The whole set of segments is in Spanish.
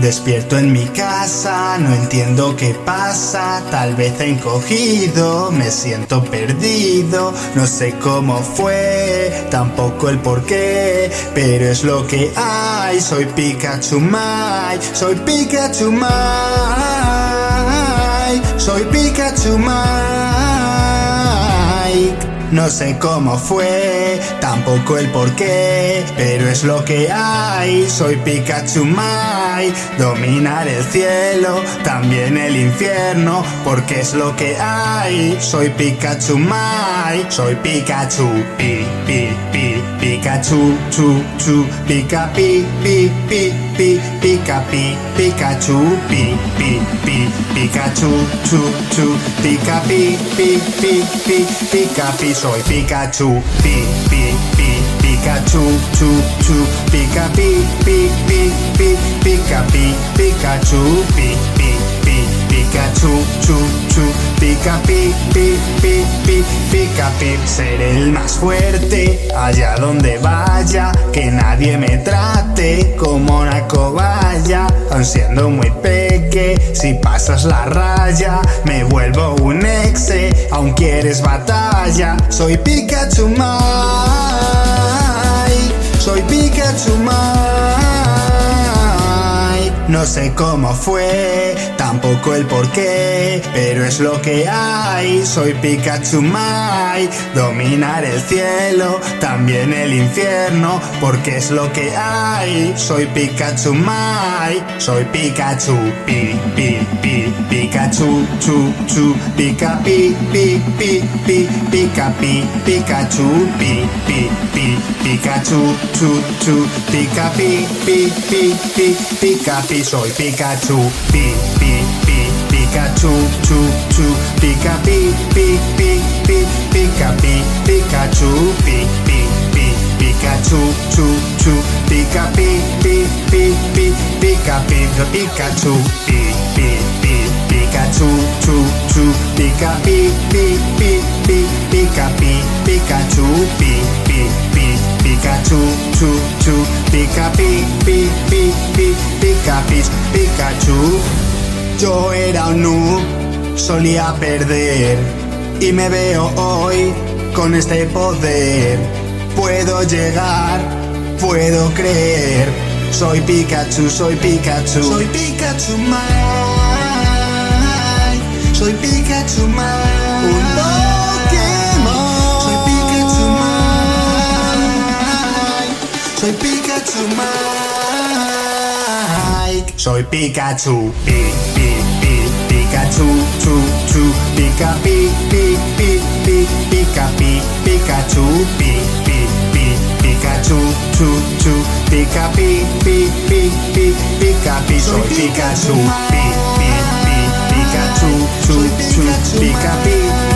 Despierto en mi casa, no entiendo qué pasa, tal vez he encogido, me siento perdido, no sé cómo fue, tampoco el por qué, pero es lo que hay, soy Pikachu Mai, soy Pikachu Mai, soy Pikachu Mai. No sé cómo fue, tampoco el por qué, pero es lo que hay. Soy Pikachu Mai, dominar el cielo, también el infierno, porque es lo que hay. Soy Pikachu Mai, soy Pikachu, pi, pi, pi, Pikachu, chu, chu, pica, pi, pi, pi, pi, pica, pi, Pikachu, pi, pi, pi, Pikachu, chu, chu, pica, pi, pi, pi, pi, pica, pi, soy Pikachu, pi, pi, pi, Pikachu, chu, chu, pica, pi, pi, pi, pi, pica, pi, Pikachu, pi, pi, pi, Pikachu, chu, chu, pica, pi, pi, pi, pi, pica, pi, seré el más fuerte allá donde vaya, que nadie me trate como una cobaya, aun siendo muy peque, si pasas la raya, me vuelvo un exe, aun quieres batalla, soy Pikachu Mai, No sé cómo fue, tampoco el por qué, pero es lo que hay. Soy Pikachu Mai, dominar el cielo, también el infierno, porque es lo que hay. Soy Pikachu Mai, soy Pikachu, pi, pi, pi, Pikachu, chu, chu, pica, pi, pi, pi, pi, pica, pi, Pikachu, pi, pi, pi, Pikachu, chu, chu, pica, pi, pi, pi, pi, pica, pi, soy Pikachu, pi, pi, pi, Pikachu, chu, chu, pica, pi, pi, pi, pi, pica, pi, Pikachu, pi, pi, pi, Pikachu, chu, chu, pica, pi, pi, pi, pi, pica, pi, Pikachu, pi, pi, pi, Pikachu, chu, chu, pica, pi, pi, pi, pi, pica, pi, Pikachu, Yo era un noob, solía perder y me veo hoy con este poder. Puedo llegar, puedo creer. Soy Pikachu, soy Pikachu, soy Pikachu Mai. Soy Pikachu Mai. Un Pokémon. Soy Pikachu Mai. Soy Pikachu Mai. Soy Pikachu. Pi, pi, pi, Pikachu, chu, chu, pica, pi, pi, pi, pi, pica, pi, Pikachu, pi, pi, pi, Pikachu, chu, chu, pica, pi, pi, pi, pi, pica, pi, soy Pikachu, pi, pi, pi, Pikachu, chu, chu, pica, pi, pi, pi,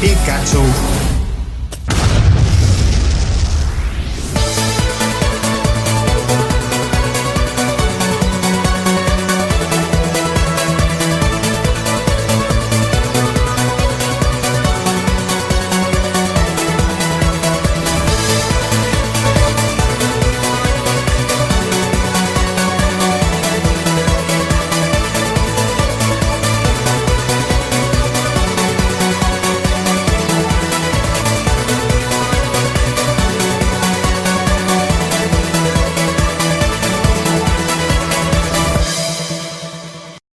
Pikachu.